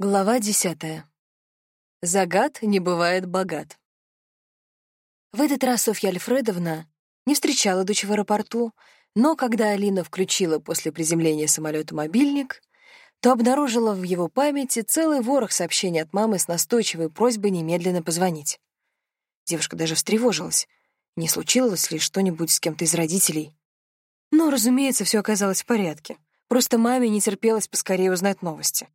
Глава десятая. Загад не бывает богат. В этот раз Софья Альфредовна не встречала дочь в аэропорту, но когда Алина включила после приземления самолета мобильник, то обнаружила в его памяти целый ворох сообщений от мамы с настойчивой просьбой немедленно позвонить. Девушка даже встревожилась. Не случилось ли что-нибудь с кем-то из родителей? Но, разумеется, все оказалось в порядке. Просто маме не терпелось поскорее узнать новости.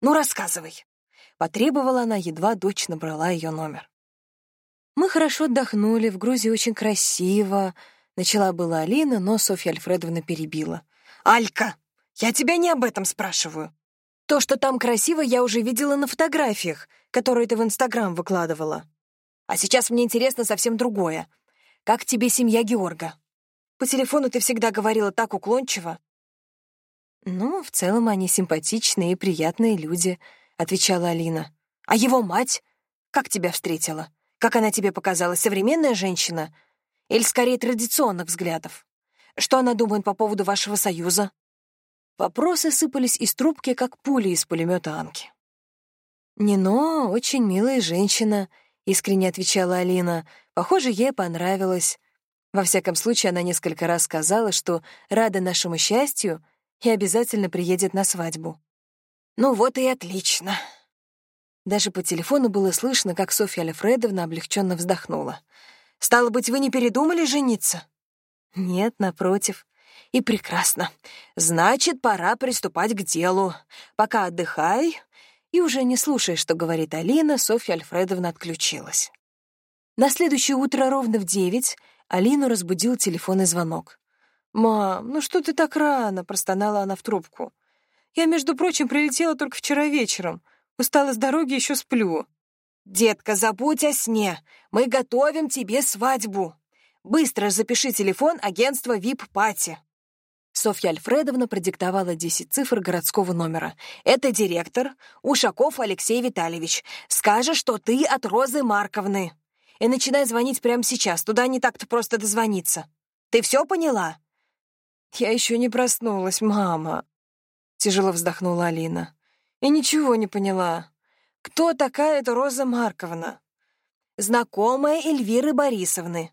«Ну, рассказывай!» — потребовала она, едва дочь набрала ее номер. «Мы хорошо отдохнули, в Грузии очень красиво», — начала была Алина, но Софья Альфредовна перебила. «Алька, я тебя не об этом спрашиваю. То, что там красиво, я уже видела на фотографиях, которые ты в Инстаграм выкладывала. А сейчас мне интересно совсем другое. Как тебе семья Георга? По телефону ты всегда говорила так уклончиво. «Ну, в целом они симпатичные и приятные люди», — отвечала Алина. «А его мать? Как тебя встретила? Как она тебе показалась? Современная женщина? Или скорее традиционных взглядов? Что она думает по поводу вашего союза?» Вопросы сыпались из трубки, как пули из пулемета Анки. «Нино очень милая женщина», — искренне отвечала Алина. «Похоже, ей понравилось. Во всяком случае, она несколько раз сказала, что рада нашему счастью — и обязательно приедет на свадьбу. Ну вот и отлично. Даже по телефону было слышно, как Софья Альфредовна облегченно вздохнула. «Стало быть, вы не передумали жениться?» «Нет, напротив. И прекрасно. Значит, пора приступать к делу. Пока отдыхай». И уже не слушая, что говорит Алина, Софья Альфредовна отключилась. На следующее утро ровно в девять Алину разбудил телефонный звонок. «Мам, ну что ты так рано?» — простонала она в трубку. «Я, между прочим, прилетела только вчера вечером. Устала с дороги, еще сплю». «Детка, забудь о сне. Мы готовим тебе свадьбу. Быстро запиши телефон агентства VIP-пати». Софья Альфредовна продиктовала 10 цифр городского номера. «Это директор Ушаков Алексей Витальевич. Скажешь, что ты от Розы Марковны. И начинай звонить прямо сейчас. Туда не так-то просто дозвониться. Ты все поняла?» «Я еще не проснулась, мама», — тяжело вздохнула Алина. «И ничего не поняла. Кто такая эта Роза Марковна?» «Знакомая Эльвиры Борисовны».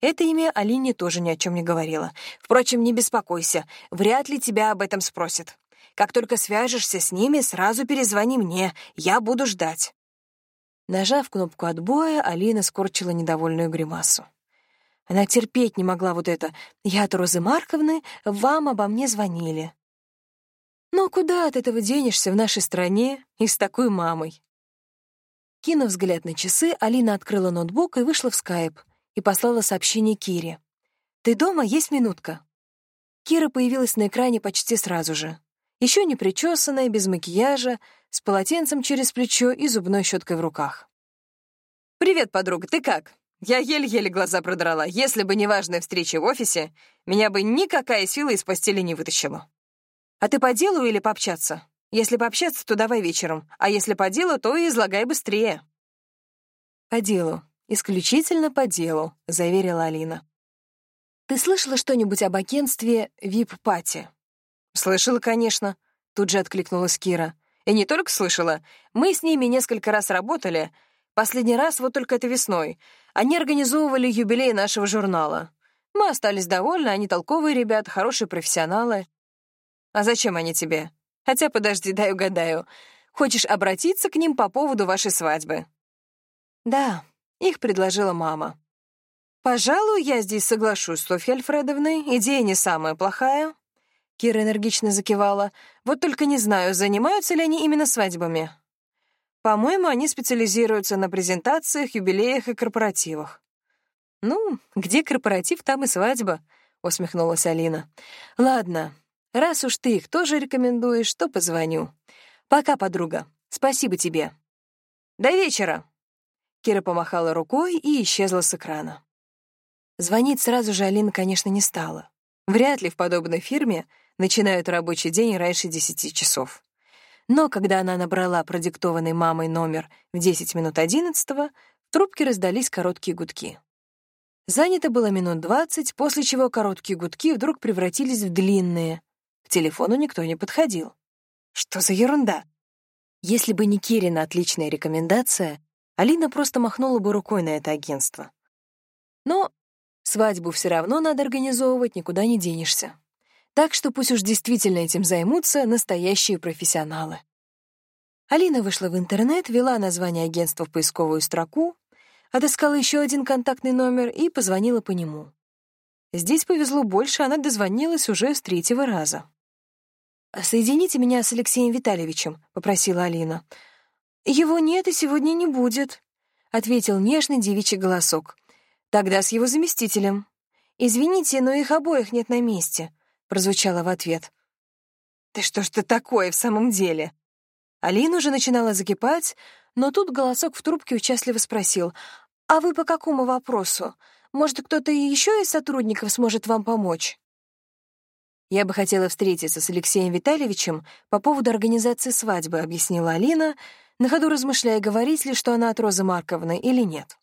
Это имя Алине тоже ни о чем не говорила. Впрочем, не беспокойся, вряд ли тебя об этом спросят. Как только свяжешься с ними, сразу перезвони мне, я буду ждать». Нажав кнопку отбоя, Алина скорчила недовольную гримасу. Она терпеть не могла вот это. «Я от Розы Марковны, вам обо мне звонили». Но куда от этого денешься в нашей стране и с такой мамой? Кинув взгляд на часы, Алина открыла ноутбук и вышла в скайп и послала сообщение Кире. «Ты дома? Есть минутка?» Кира появилась на экране почти сразу же. Еще не причесанная, без макияжа, с полотенцем через плечо и зубной щеткой в руках. «Привет, подруга, ты как?» Я еле-еле глаза продрала. Если бы не важная встреча в офисе, меня бы никакая сила из постели не вытащила. А ты по делу или пообщаться? Если пообщаться, то давай вечером, а если по делу, то и излагай быстрее. По делу. Исключительно по делу, заверила Алина. Ты слышала что-нибудь об агентстве VIP-пати? Слышала, конечно, тут же откликнулась Кира. И не только слышала. Мы с ними несколько раз работали, Последний раз вот только это весной. Они организовывали юбилей нашего журнала. Мы остались довольны, они толковые ребята, хорошие профессионалы. А зачем они тебе? Хотя, подожди, дай угадаю. Хочешь обратиться к ним по поводу вашей свадьбы? Да, их предложила мама. Пожалуй, я здесь соглашусь с Софьей Альфредовной. Идея не самая плохая. Кира энергично закивала. Вот только не знаю, занимаются ли они именно свадьбами. По-моему, они специализируются на презентациях, юбилеях и корпоративах. «Ну, где корпоратив, там и свадьба», — усмехнулась Алина. «Ладно, раз уж ты их тоже рекомендуешь, то позвоню. Пока, подруга. Спасибо тебе». «До вечера!» Кира помахала рукой и исчезла с экрана. Звонить сразу же Алина, конечно, не стала. Вряд ли в подобной фирме начинают рабочий день раньше десяти часов. Но когда она набрала продиктованный мамой номер в 10 минут 11 в трубке раздались короткие гудки. Занято было минут 20, после чего короткие гудки вдруг превратились в длинные. К телефону никто не подходил. Что за ерунда? Если бы не Кирина отличная рекомендация, Алина просто махнула бы рукой на это агентство. Но свадьбу все равно надо организовывать, никуда не денешься. Так что пусть уж действительно этим займутся настоящие профессионалы. Алина вышла в интернет, ввела название агентства в поисковую строку, отыскала еще один контактный номер и позвонила по нему. Здесь повезло больше, она дозвонилась уже с третьего раза. «Соедините меня с Алексеем Витальевичем», — попросила Алина. «Его нет и сегодня не будет», — ответил нежный девичий голосок. «Тогда с его заместителем». «Извините, но их обоих нет на месте», — прозвучало в ответ. «Да что ж ты такое в самом деле?» Алина уже начинала закипать, но тут голосок в трубке участливо спросил, «А вы по какому вопросу? Может, кто-то еще из сотрудников сможет вам помочь?» «Я бы хотела встретиться с Алексеем Витальевичем по поводу организации свадьбы», — объяснила Алина, на ходу размышляя, говорить ли, что она от Розы Марковны или нет.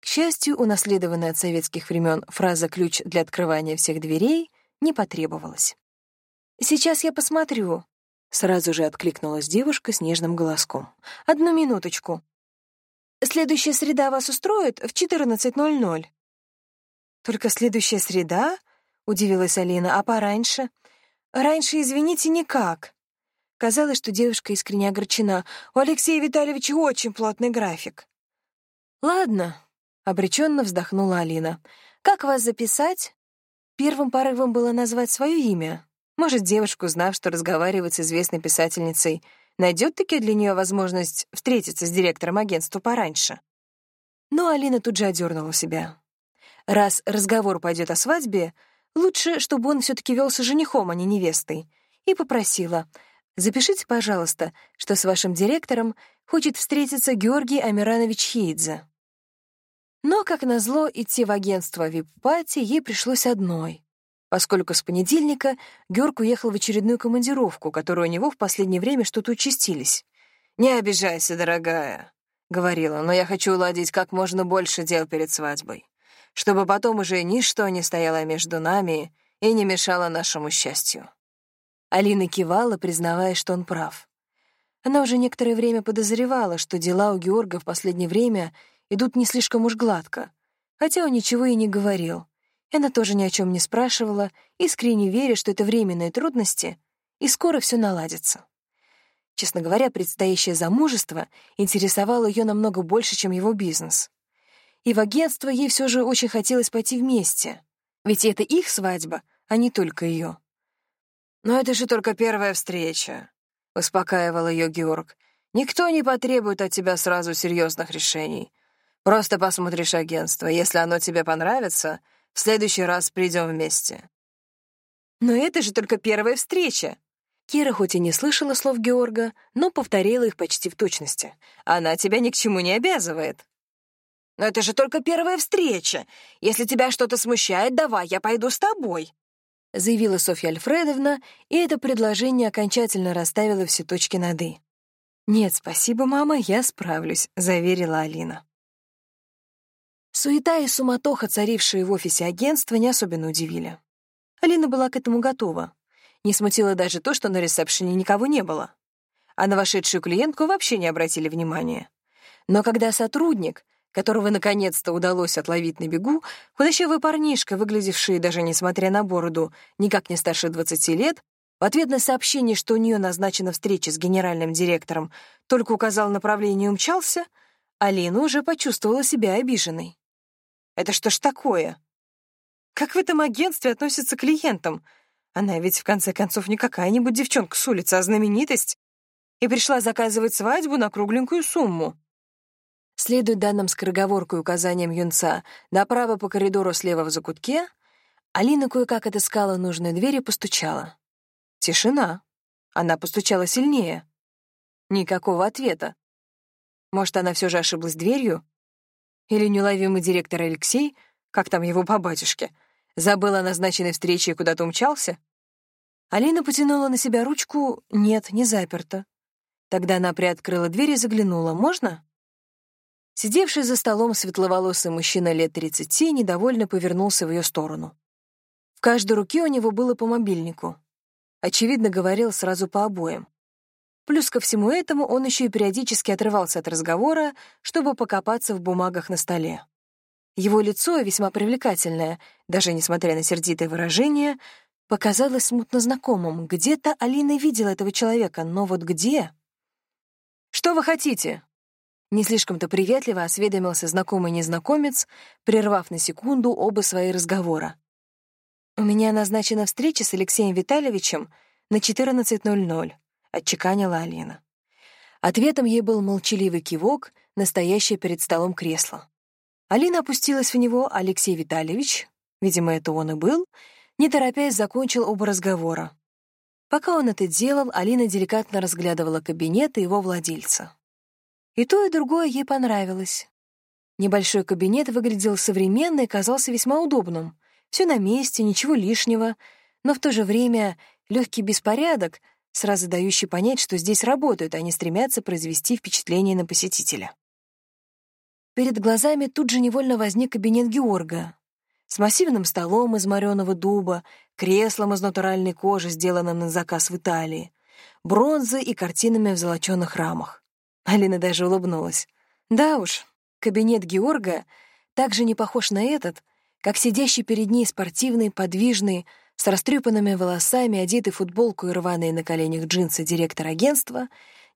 К счастью, унаследованная от советских времен фраза «ключ для открывания всех дверей» не потребовалась. «Сейчас я посмотрю», — сразу же откликнулась девушка с нежным голоском. «Одну минуточку. Следующая среда вас устроит в 14.00?» «Только следующая среда?» — удивилась Алина. «А пораньше?» «Раньше, извините, никак». Казалось, что девушка искренне огорчена. «У Алексея Витальевича очень плотный график». «Ладно», — обреченно вздохнула Алина. «Как вас записать?» Первым порывом было назвать свое имя. Может, девушка, узнав, что разговаривает с известной писательницей, найдет таки для нее возможность встретиться с директором агентства пораньше. Но Алина тут же одернула себя. Раз разговор пойдет о свадьбе, Лучше, чтобы он все-таки велся женихом, а не невестой. И попросила, запишите, пожалуйста, что с вашим директором хочет встретиться Георгий Амиранович Хейдзе. Но, как назло, идти в агентство вип-пати ей пришлось одной, поскольку с понедельника Георг уехал в очередную командировку, которую у него в последнее время что-то участились. «Не обижайся, дорогая», — говорила, «но я хочу уладить как можно больше дел перед свадьбой чтобы потом уже ничто не стояло между нами и не мешало нашему счастью». Алина кивала, признавая, что он прав. Она уже некоторое время подозревала, что дела у Георга в последнее время идут не слишком уж гладко, хотя он ничего и не говорил. Она тоже ни о чем не спрашивала, искренне веря, что это временные трудности, и скоро все наладится. Честно говоря, предстоящее замужество интересовало ее намного больше, чем его бизнес и в агентство ей все же очень хотелось пойти вместе. Ведь это их свадьба, а не только ее. «Но это же только первая встреча», — успокаивал ее Георг. «Никто не потребует от тебя сразу серьезных решений. Просто посмотришь агентство. Если оно тебе понравится, в следующий раз придем вместе». «Но это же только первая встреча», Кира хоть и не слышала слов Георга, но повторила их почти в точности. «Она тебя ни к чему не обязывает». Но это же только первая встреча. Если тебя что-то смущает, давай, я пойду с тобой», — заявила Софья Альфредовна, и это предложение окончательно расставило все точки над «и». «Нет, спасибо, мама, я справлюсь», — заверила Алина. Суета и суматоха, царившие в офисе агентства, не особенно удивили. Алина была к этому готова. Не смутило даже то, что на ресепшене никого не было. А на вошедшую клиентку вообще не обратили внимания. Но когда сотрудник, которого наконец-то удалось отловить на бегу, худощавый парнишка, выглядевший, даже несмотря на бороду, никак не старше 20 лет, в ответ на сообщение, что у нее назначена встреча с генеральным директором, только указал направление и умчался, Алина уже почувствовала себя обиженной. «Это что ж такое? Как в этом агентстве относятся к клиентам? Она ведь, в конце концов, не какая-нибудь девчонка с улицы, а знаменитость. И пришла заказывать свадьбу на кругленькую сумму. Следуя данным скороговоркой указаниям юнца направо по коридору слева в закутке, Алина кое-как отыскала нужную дверь и постучала. Тишина. Она постучала сильнее. Никакого ответа. Может, она все же ошиблась дверью? Или неуловимый директор Алексей, как там его по батюшке, забыл о назначенной встрече и куда-то умчался? Алина потянула на себя ручку. Нет, не заперта. Тогда она приоткрыла дверь и заглянула. «Можно?» Сидевший за столом светловолосый мужчина лет тридцати недовольно повернулся в ее сторону. В каждой руке у него было по мобильнику. Очевидно, говорил сразу по обоим. Плюс ко всему этому он еще и периодически отрывался от разговора, чтобы покопаться в бумагах на столе. Его лицо, весьма привлекательное, даже несмотря на сердитое выражение, показалось смутно знакомым. Где-то Алина видела этого человека, но вот где? «Что вы хотите?» Не слишком-то приветливо осведомился знакомый незнакомец, прервав на секунду оба свои разговора. «У меня назначена встреча с Алексеем Витальевичем на 14.00», — отчеканила Алина. Ответом ей был молчаливый кивок, настоящее перед столом кресло. Алина опустилась в него, Алексей Витальевич, видимо, это он и был, не торопясь закончил оба разговора. Пока он это делал, Алина деликатно разглядывала кабинет и его владельца. И то, и другое ей понравилось. Небольшой кабинет выглядел современно и казался весьма удобным. Все на месте, ничего лишнего, но в то же время легкий беспорядок, сразу дающий понять, что здесь работают, а не стремятся произвести впечатление на посетителя. Перед глазами тут же невольно возник кабинет Георга с массивным столом из мореного дуба, креслом из натуральной кожи, сделанным на заказ в Италии, бронзой и картинами в золочёных рамах. Алина даже улыбнулась. Да уж, кабинет Георга также не похож на этот, как сидящий перед ней спортивный, подвижный, с растрепанными волосами, одетый в футболку и рваные на коленях джинсы директор агентства,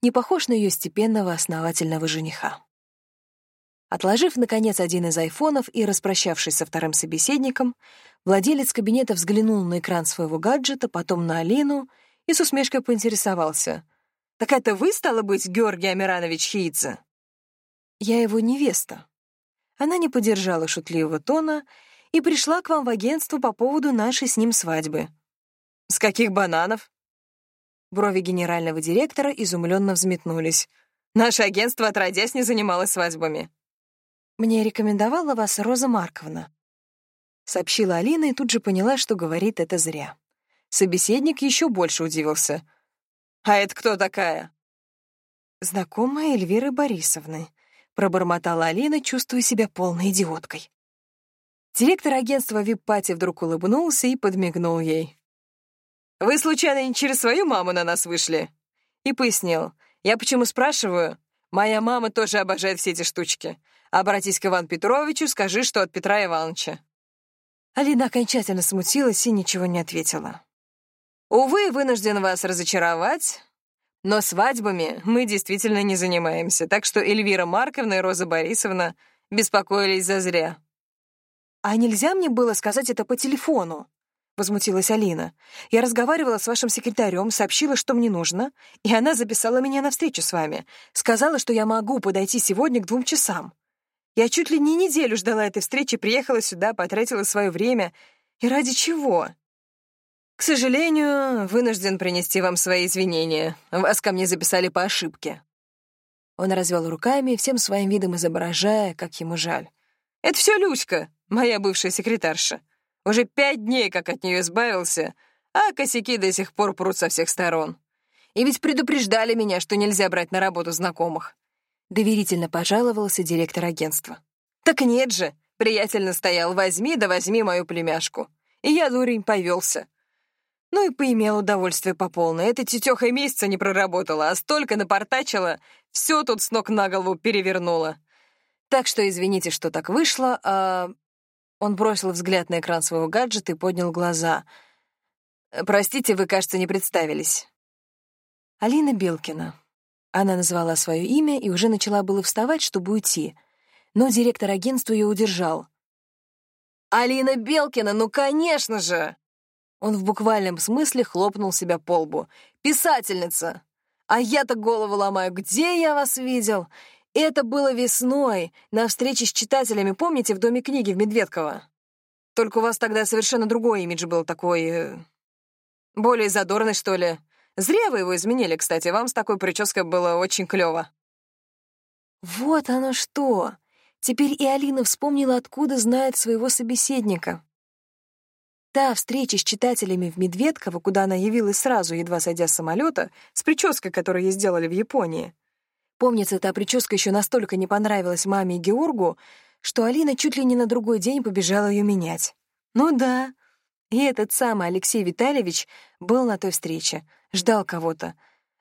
не похож на ее степенного основательного жениха. Отложив, наконец, один из айфонов и распрощавшись со вторым собеседником, владелец кабинета взглянул на экран своего гаджета, потом на Алину и с усмешкой поинтересовался — «Так это вы, стало быть, Георгий Амиранович Хиидзе?» «Я его невеста». Она не поддержала шутливого тона и пришла к вам в агентство по поводу нашей с ним свадьбы. «С каких бананов?» Брови генерального директора изумленно взметнулись. «Наше агентство, отродясь, не занималось свадьбами». «Мне рекомендовала вас Роза Марковна», — сообщила Алина и тут же поняла, что говорит это зря. Собеседник еще больше удивился — «А это кто такая?» «Знакомая Эльвиры Борисовны», — пробормотала Алина, чувствуя себя полной идиоткой. Директор агентства Виппати вдруг улыбнулся и подмигнул ей. «Вы, случайно, не через свою маму на нас вышли?» И пояснил. «Я почему спрашиваю? Моя мама тоже обожает все эти штучки. Обратись к Ивану Петровичу, скажи, что от Петра Ивановича». Алина окончательно смутилась и ничего не ответила. Увы, вынужден вас разочаровать, но свадьбами мы действительно не занимаемся, так что Эльвира Марковна и Роза Борисовна беспокоились зазря. «А нельзя мне было сказать это по телефону?» — возмутилась Алина. «Я разговаривала с вашим секретарем, сообщила, что мне нужно, и она записала меня на встречу с вами. Сказала, что я могу подойти сегодня к двум часам. Я чуть ли не неделю ждала этой встречи, приехала сюда, потратила свое время. И ради чего?» «К сожалению, вынужден принести вам свои извинения. Вас ко мне записали по ошибке». Он развел руками, всем своим видом изображая, как ему жаль. «Это все Люська, моя бывшая секретарша. Уже пять дней, как от нее избавился, а косяки до сих пор прут со всех сторон. И ведь предупреждали меня, что нельзя брать на работу знакомых». Доверительно пожаловался директор агентства. «Так нет же!» — приятель настоял. «Возьми, да возьми мою племяшку». И я, дурень, повелся. Ну и поимел удовольствие по полной. Эта тетёха и месяца не проработала, а столько напортачила, все тут с ног на голову перевернула. Так что извините, что так вышло, а... Он бросил взгляд на экран своего гаджета и поднял глаза. «Простите, вы, кажется, не представились». Алина Белкина. Она назвала свое имя и уже начала было вставать, чтобы уйти. Но директор агентства ее удержал. «Алина Белкина, ну, конечно же!» Он в буквальном смысле хлопнул себя по лбу. «Писательница! А я-то голову ломаю, где я вас видел? Это было весной, на встрече с читателями, помните, в Доме книги в Медведково? Только у вас тогда совершенно другой имидж был такой... Э, более задорный, что ли. Зря вы его изменили, кстати, вам с такой прической было очень клёво». Вот оно что! Теперь и Алина вспомнила, откуда знает своего собеседника. Та встреча с читателями в Медведково, куда она явилась сразу, едва сойдя с самолета, с прической, которую ей сделали в Японии. Помнится, та прическа еще настолько не понравилась маме и Георгу, что Алина чуть ли не на другой день побежала ее менять. Ну да, и этот самый Алексей Витальевич был на той встрече, ждал кого-то.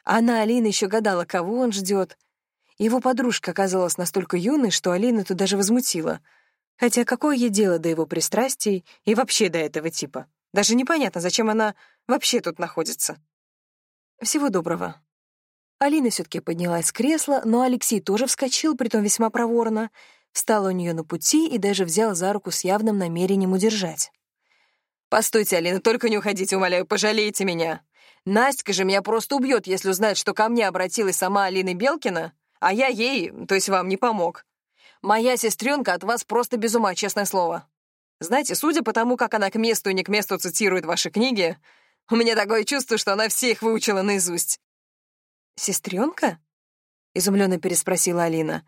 Она, Алина, еще гадала, кого он ждет. Его подружка оказалась настолько юной, что Алина тут даже возмутила. Хотя какое ей дело до его пристрастий и вообще до этого типа? Даже непонятно, зачем она вообще тут находится. Всего доброго. Алина все таки поднялась с кресла, но Алексей тоже вскочил, притом весьма проворно, встал у нее на пути и даже взял за руку с явным намерением удержать. «Постойте, Алина, только не уходите, умоляю, пожалейте меня. Настя же меня просто убьет, если узнает, что ко мне обратилась сама Алина Белкина, а я ей, то есть вам, не помог. Моя сестренка от вас просто без ума, честное слово. Знаете, судя по тому, как она к месту и не к месту цитирует ваши книги, у меня такое чувство, что она все их выучила наизусть. «Сестренка?» — изумленно переспросила Алина.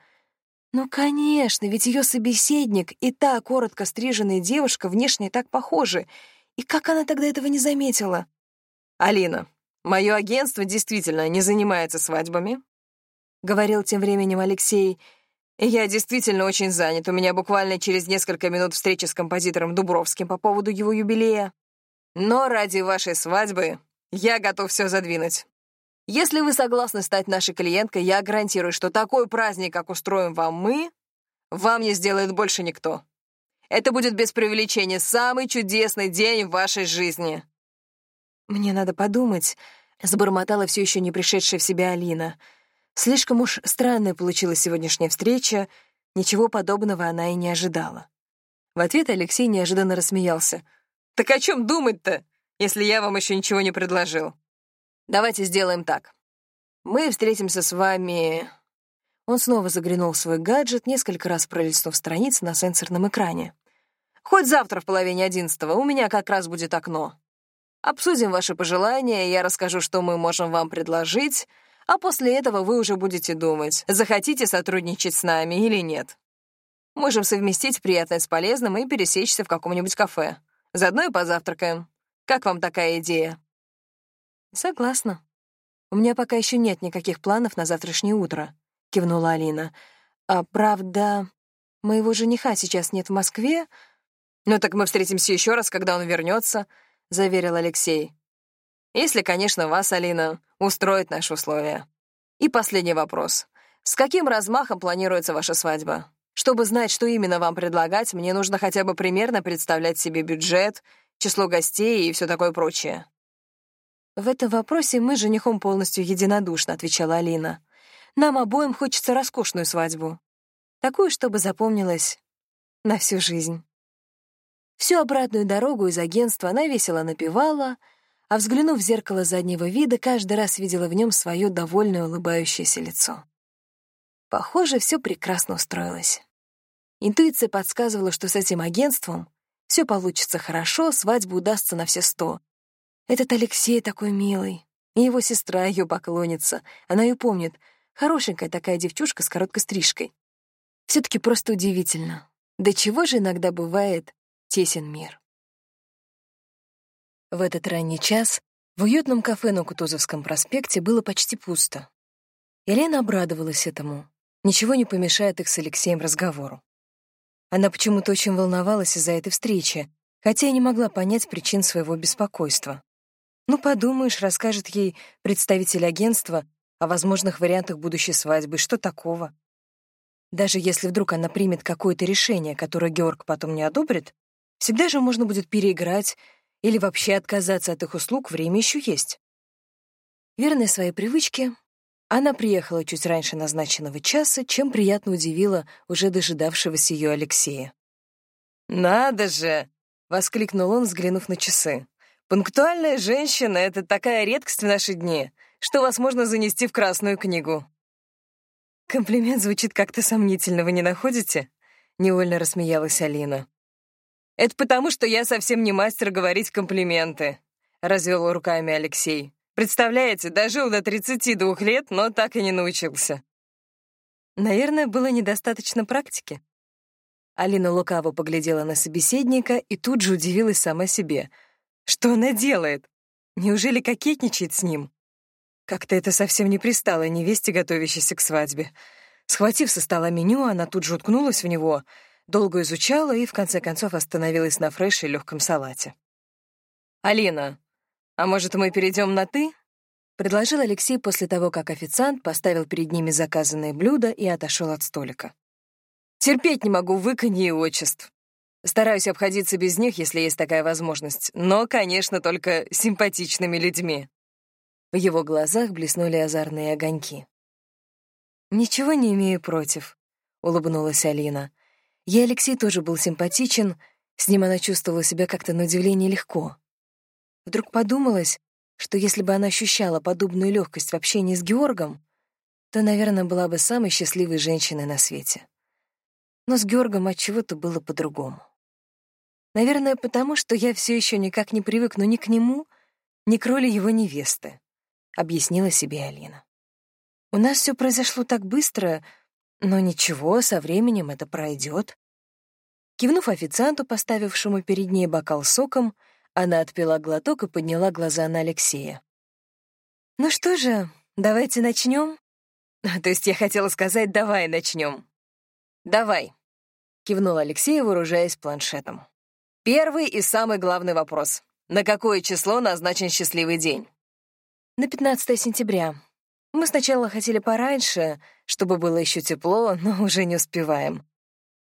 «Ну, конечно, ведь ее собеседник и та коротко стриженная девушка внешне так похожи. И как она тогда этого не заметила?» «Алина, мое агентство действительно не занимается свадьбами», — говорил тем временем Алексей. «Я действительно очень занят. У меня буквально через несколько минут встреча с композитором Дубровским по поводу его юбилея. Но ради вашей свадьбы я готов все задвинуть. Если вы согласны стать нашей клиенткой, я гарантирую, что такой праздник, как устроим вам мы, вам не сделает больше никто. Это будет без преувеличения самый чудесный день в вашей жизни. Мне надо подумать, забормотала все еще не пришедшая в себя Алина. Слишком уж странная получилась сегодняшняя встреча, ничего подобного она и не ожидала. В ответ Алексей неожиданно рассмеялся. «Так о чем думать-то, если я вам еще ничего не предложил?» Давайте сделаем так. Мы встретимся с вами...» Он снова заглянул в свой гаджет, несколько раз пролистнув страницы на сенсорном экране. «Хоть завтра в половине одиннадцатого, у меня как раз будет окно. Обсудим ваши пожелания, я расскажу, что мы можем вам предложить, а после этого вы уже будете думать, захотите сотрудничать с нами или нет. Можем совместить приятное с полезным и пересечься в каком-нибудь кафе. Заодно и позавтракаем. Как вам такая идея?» «Согласна. У меня пока еще нет никаких планов на завтрашнее утро», — кивнула Алина. «А правда, моего жениха сейчас нет в Москве?» «Ну так мы встретимся еще раз, когда он вернется», — заверил Алексей. «Если, конечно, вас, Алина, устроит наши условия. И последний вопрос. С каким размахом планируется ваша свадьба? Чтобы знать, что именно вам предлагать, мне нужно хотя бы примерно представлять себе бюджет, число гостей и все такое прочее». «В этом вопросе мы с женихом полностью единодушно», — отвечала Алина. «Нам обоим хочется роскошную свадьбу. Такую, чтобы запомнилась на всю жизнь». Всю обратную дорогу из агентства она весело напевала, а, взглянув в зеркало заднего вида, каждый раз видела в нем свое довольное улыбающееся лицо. Похоже, все прекрасно устроилось. Интуиция подсказывала, что с этим агентством все получится хорошо, свадьба удастся на все сто, этот Алексей такой милый. И его сестра ее поклонится. Она ее помнит. Хорошенькая такая девчушка с короткой стрижкой. все таки просто удивительно. До чего же иногда бывает тесен мир. В этот ранний час в уютном кафе на Кутузовском проспекте было почти пусто. Елена обрадовалась этому. Ничего не помешает их с Алексеем разговору. Она почему-то очень волновалась из-за этой встречи, хотя и не могла понять причин своего беспокойства. Ну, подумаешь, расскажет ей представитель агентства о возможных вариантах будущей свадьбы. Что такого? Даже если вдруг она примет какое-то решение, которое Георг потом не одобрит, всегда же можно будет переиграть или вообще отказаться от их услуг, время еще есть. Верная своей привычке, она приехала чуть раньше назначенного часа, чем приятно удивила уже дожидавшегося ее Алексея. «Надо же!» — воскликнул он, взглянув на часы. Пунктуальная женщина — это такая редкость в наши дни, что вас можно занести в Красную книгу. Комплимент звучит как-то сомнительно, вы не находите? Невольно рассмеялась Алина. Это потому, что я совсем не мастер говорить комплименты, развел руками Алексей. Представляете, дожил до 32 лет, но так и не научился. Наверное, было недостаточно практики. Алина лукаво поглядела на собеседника и тут же удивилась сама себе — что она делает? Неужели кокетничает с ним? Как-то это совсем не пристало невесте, готовящейся к свадьбе. Схватив со стола меню, она тут же уткнулась в него, долго изучала и, в конце концов, остановилась на фреше и легком салате. «Алина, а может, мы перейдем на «ты»?» предложил Алексей после того, как официант поставил перед ними заказанное блюдо и отошел от столика. «Терпеть не могу выканье и отчеств. Стараюсь обходиться без них, если есть такая возможность, но, конечно, только симпатичными людьми». В его глазах блеснули озорные огоньки. «Ничего не имею против», — улыбнулась Алина. Ей Алексей тоже был симпатичен, с ним она чувствовала себя как-то на удивление легко. Вдруг подумалось, что если бы она ощущала подобную легкость в общении с Георгом, то, наверное, была бы самой счастливой женщиной на свете. Но с Георгом от чего-то было по-другому. Наверное, потому что я все еще никак не привыкну ни к нему, ни к роли его невесты, объяснила себе Алина. У нас все произошло так быстро, но ничего, со временем это пройдет. Кивнув официанту, поставившему перед ней бокал соком, она отпила глоток и подняла глаза на Алексея. «Ну что же, давайте начнем?» «То есть я хотела сказать, давай начнем». «Давай», — кивнул Алексей, вооружаясь планшетом. «Первый и самый главный вопрос. На какое число назначен счастливый день?» «На 15 сентября. Мы сначала хотели пораньше, чтобы было еще тепло, но уже не успеваем».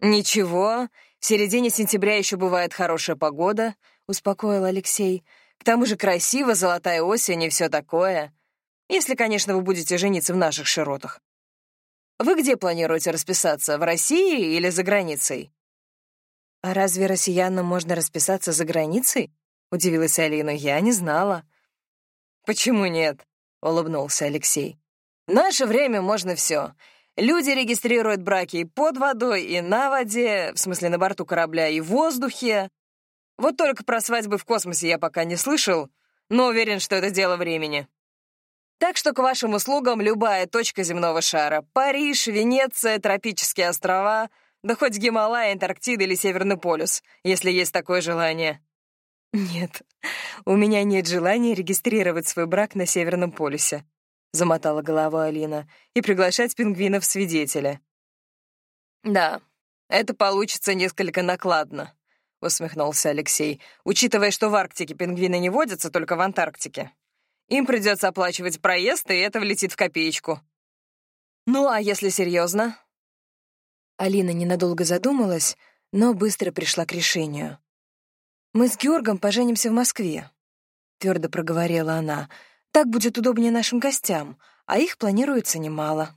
«Ничего, в середине сентября еще бывает хорошая погода, успокоил Алексей. «К тому же красиво, золотая осень и все такое. Если, конечно, вы будете жениться в наших широтах. Вы где планируете расписаться, в России или за границей?» «А разве россиянам можно расписаться за границей?» — удивилась Алина. «Я не знала». «Почему нет?» — улыбнулся Алексей. «В наше время можно все. Люди регистрируют браки и под водой, и на воде, в смысле на борту корабля, и в воздухе. Вот только про свадьбы в космосе я пока не слышал, но уверен, что это дело времени. Так что к вашим услугам любая точка земного шара. Париж, Венеция, тропические острова, да хоть Гималай, Антарктида или Северный полюс, если есть такое желание. Нет, у меня нет желания регистрировать свой брак на Северном полюсе, замотала головой Алина, и приглашать пингвинов свидетеля. Да, это получится несколько накладно. — усмехнулся Алексей, учитывая, что в Арктике пингвины не водятся, только в Антарктике. Им придется оплачивать проезд, и это влетит в копеечку. Ну, а если серьезно? Алина ненадолго задумалась, но быстро пришла к решению. «Мы с Георгом поженимся в Москве», — твердо проговорила она. «Так будет удобнее нашим гостям, а их планируется немало».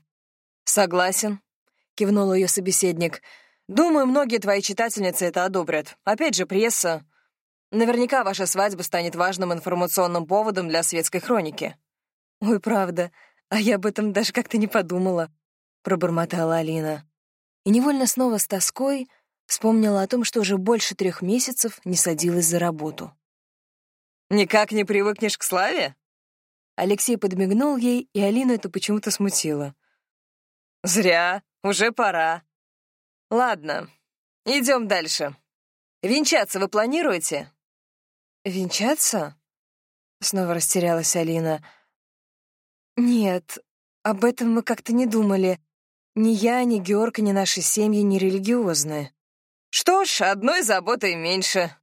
«Согласен», — кивнул ее собеседник, — Думаю, многие твои читательницы это одобрят. Опять же, пресса. Наверняка ваша свадьба станет важным информационным поводом для светской хроники». «Ой, правда, а я об этом даже как-то не подумала», — пробормотала Алина. И невольно снова с тоской вспомнила о том, что уже больше трех месяцев не садилась за работу. «Никак не привыкнешь к славе?» Алексей подмигнул ей, и Алину это почему-то смутило. «Зря, уже пора», Ладно, идем дальше. Венчаться вы планируете? Венчаться? Снова растерялась Алина. Нет, об этом мы как-то не думали. Ни я, ни Георг, ни наши семьи не религиозные. Что ж, одной заботой меньше.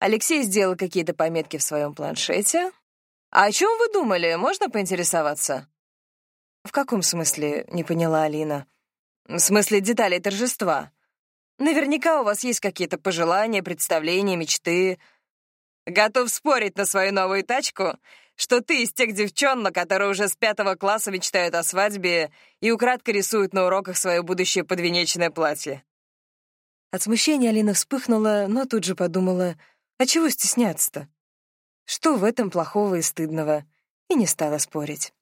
Алексей сделал какие-то пометки в своем планшете. А о чем вы думали, можно поинтересоваться? В каком смысле, не поняла Алина. В смысле деталей торжества. Наверняка у вас есть какие-то пожелания, представления, мечты. Готов спорить на свою новую тачку, что ты из тех девчонок, которые уже с пятого класса мечтают о свадьбе и украдко рисуют на уроках свое будущее подвенечное платье. От смущения Алина вспыхнула, но тут же подумала, а чего стесняться-то? Что в этом плохого и стыдного? И не стала спорить.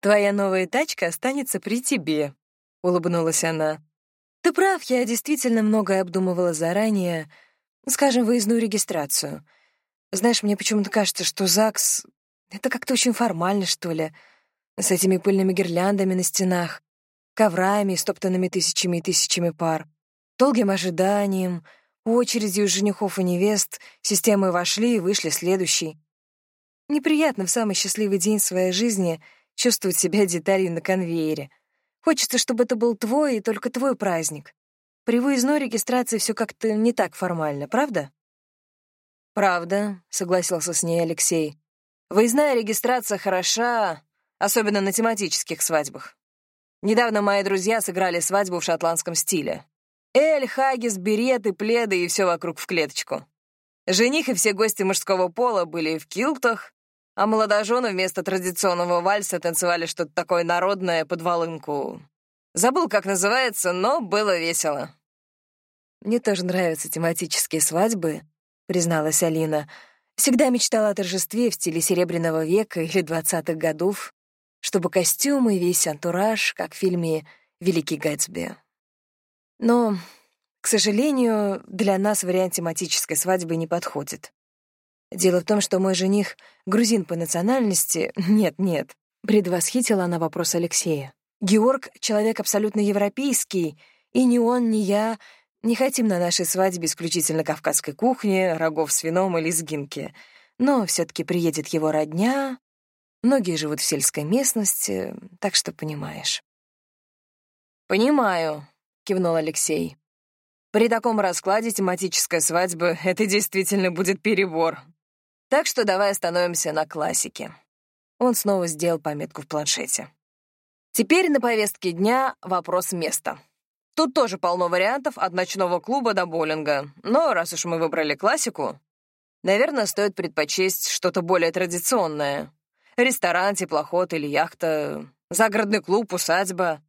«Твоя новая тачка останется при тебе», — улыбнулась она. «Ты прав, я действительно многое обдумывала заранее. Скажем, выездную регистрацию. Знаешь, мне почему-то кажется, что ЗАГС — это как-то очень формально, что ли, с этими пыльными гирляндами на стенах, коврами, стоптанными тысячами и тысячами пар, долгим ожиданием, очередью женихов и невест, системой вошли и вышли следующий. Неприятно в самый счастливый день своей жизни чувствовать себя деталью на конвейере — Хочется, чтобы это был твой и только твой праздник. При выездной регистрации все как-то не так формально, правда? Правда, согласился с ней Алексей. Выездная регистрация хороша, особенно на тематических свадьбах. Недавно мои друзья сыграли свадьбу в шотландском стиле. Эль, хагис, береты, пледы и все вокруг в клеточку. Жених и все гости мужского пола были в килтах, а молодожены вместо традиционного вальса танцевали что-то такое народное под волынку. Забыл, как называется, но было весело. «Мне тоже нравятся тематические свадьбы», — призналась Алина. «Всегда мечтала о торжестве в стиле Серебряного века или двадцатых годов чтобы костюмы и весь антураж, как в фильме «Великий Гэтсби». Но, к сожалению, для нас вариант тематической свадьбы не подходит. Дело в том, что мой жених — грузин по национальности. Нет-нет, предвосхитила она вопрос Алексея. Георг — человек абсолютно европейский, и ни он, ни я не хотим на нашей свадьбе исключительно кавказской кухни, рогов с вином или сгинки. Но все таки приедет его родня, Многие живут в сельской местности, так что понимаешь. «Понимаю», — кивнул Алексей. «При таком раскладе тематическая свадьба — это действительно будет перебор. Так что давай остановимся на классике». Он снова сделал пометку в планшете. Теперь на повестке дня вопрос места. Тут тоже полно вариантов от ночного клуба до боулинга, но раз уж мы выбрали классику, наверное, стоит предпочесть что-то более традиционное. Ресторан, теплоход или яхта, загородный клуб, усадьба.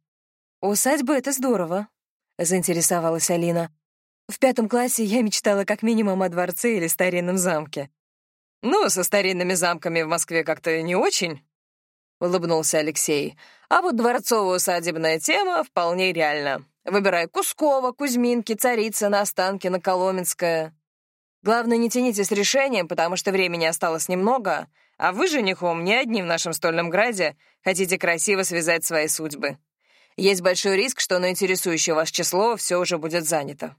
«Усадьба — это здорово», — заинтересовалась Алина. «В пятом классе я мечтала как минимум о дворце или старинном замке». «Ну, со старинными замками в Москве как-то не очень», — улыбнулся Алексей. «А вот дворцово-усадебная тема вполне реальна. Выбирай Кускова, Кузьминки, Царицына, Останкино, Коломенское. Главное, не тяните с решением, потому что времени осталось немного, а вы, женихом, не одни в нашем стольном граде, хотите красиво связать свои судьбы. Есть большой риск, что на интересующее вас число все уже будет занято».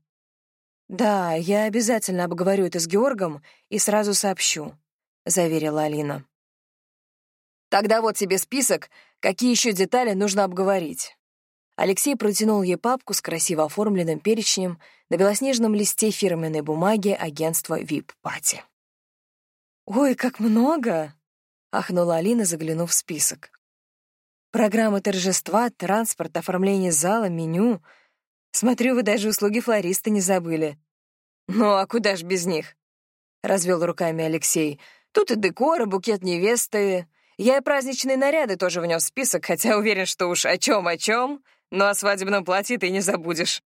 «Да, я обязательно обговорю это с Георгом и сразу сообщу», — заверила Алина. «Тогда вот тебе список, какие еще детали нужно обговорить». Алексей протянул ей папку с красиво оформленным перечнем на белоснежном листе фирменной бумаги агентства VIP-пати. «Ой, как много!» — ахнула Алина, заглянув в список. «Программы торжества, транспорт, оформление зала, меню. Смотрю, вы даже услуги флориста не забыли». «Ну, а куда ж без них?» — развел руками Алексей. «Тут и декор, и букет невесты. Я и праздничные наряды тоже внес в список, хотя уверен, что уж о чем о чем, но о свадебном платье ты не забудешь.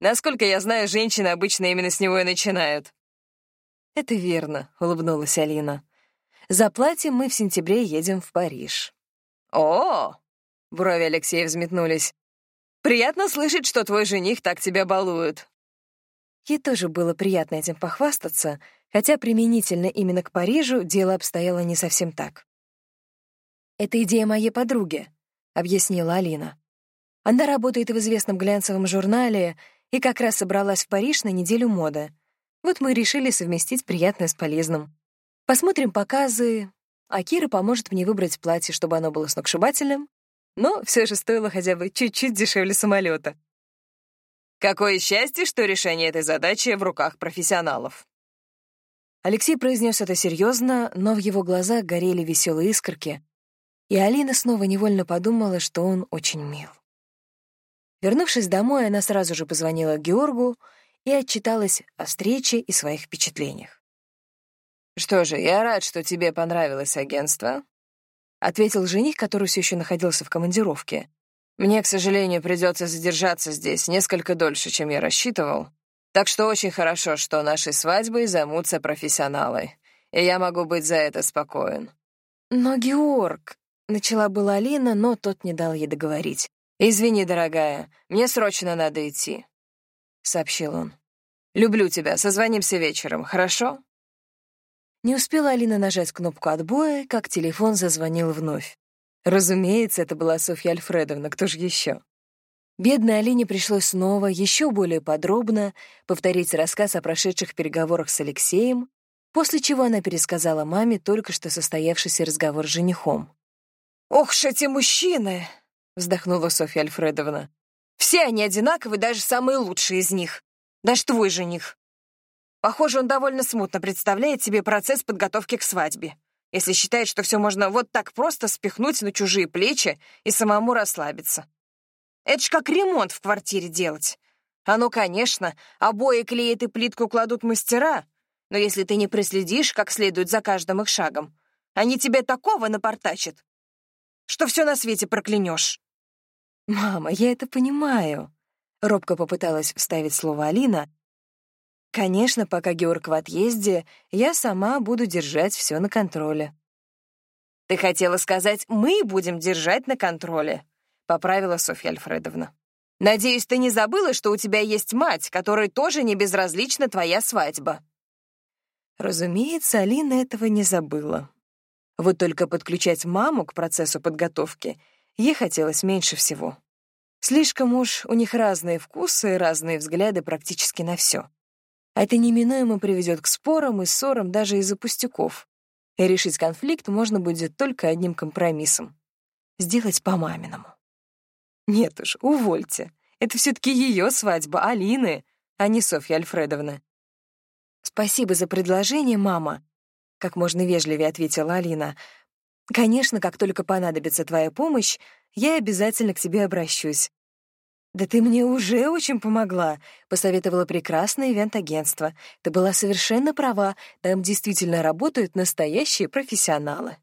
Насколько я знаю, женщины обычно именно с него и начинают». «Это верно», — улыбнулась Алина. «За платьем мы в сентябре едем в Париж». «О!» — брови Алексея взметнулись. «Приятно слышать, что твой жених так тебя балует». Ей тоже было приятно этим похвастаться, хотя применительно именно к Парижу дело обстояло не совсем так. «Это идея моей подруги», — объяснила Алина. «Она работает в известном глянцевом журнале и как раз собралась в Париж на неделю моды. Вот мы решили совместить приятное с полезным. Посмотрим показы, а Кира поможет мне выбрать платье, чтобы оно было сногсшибательным, но все же стоило хотя бы чуть-чуть дешевле самолета. Какое счастье, что решение этой задачи в руках профессионалов. Алексей произнес это серьезно, но в его глазах горели веселые искорки, и Алина снова невольно подумала, что он очень мил. Вернувшись домой, она сразу же позвонила Георгу и отчиталась о встрече и своих впечатлениях. «Что же, я рад, что тебе понравилось агентство», — ответил жених, который все еще находился в командировке. «Мне, к сожалению, придется задержаться здесь несколько дольше, чем я рассчитывал, так что очень хорошо, что нашей свадьбой займутся профессионалы, и я могу быть за это спокоен». «Но, Георг...» — начала была Алина, но тот не дал ей договорить. «Извини, дорогая, мне срочно надо идти сообщил он. «Люблю тебя, созвонимся вечером, хорошо?» Не успела Алина нажать кнопку отбоя, как телефон зазвонил вновь. Разумеется, это была Софья Альфредовна, кто же еще? Бедной Алине пришлось снова, еще более подробно, повторить рассказ о прошедших переговорах с Алексеем, после чего она пересказала маме только что состоявшийся разговор с женихом. «Ох ж эти мужчины!» — вздохнула Софья Альфредовна. Все они одинаковы, даже самые лучшие из них. Даже твой жених. Похоже, он довольно смутно представляет себе процесс подготовки к свадьбе. если считает, что все можно вот так просто спихнуть на чужие плечи и самому расслабиться. Это ж как ремонт в квартире делать. А ну, конечно, обои клеят и плитку кладут мастера, но если ты не проследишь как следует за каждым их шагом, они тебе такого напортачат, что все на свете проклянешь. «Мама, я это понимаю», — робко попыталась вставить слово Алина. «Конечно, пока Георг в отъезде, я сама буду держать все на контроле». «Ты хотела сказать, мы будем держать на контроле», — поправила Софья Альфредовна. «Надеюсь, ты не забыла, что у тебя есть мать, которой тоже не безразлична твоя свадьба». Разумеется, Алина этого не забыла. Вот только подключать маму к процессу подготовки ей хотелось меньше всего. Слишком уж у них разные вкусы и разные взгляды практически на все. А это неминуемо приведет к спорам и ссорам даже из-за пустяков. И решить конфликт можно будет только одним компромиссом — сделать по-маминому. Нет уж, увольте. Это все таки ее свадьба, Алины, а не Софья Альфредовна. «Спасибо за предложение, мама», — как можно вежливее ответила Алина. Конечно, как только понадобится твоя помощь, я обязательно к тебе обращусь. «Да ты мне уже очень помогла», — посоветовала прекрасное ивент-агентство. «Ты была совершенно права, там действительно работают настоящие профессионалы».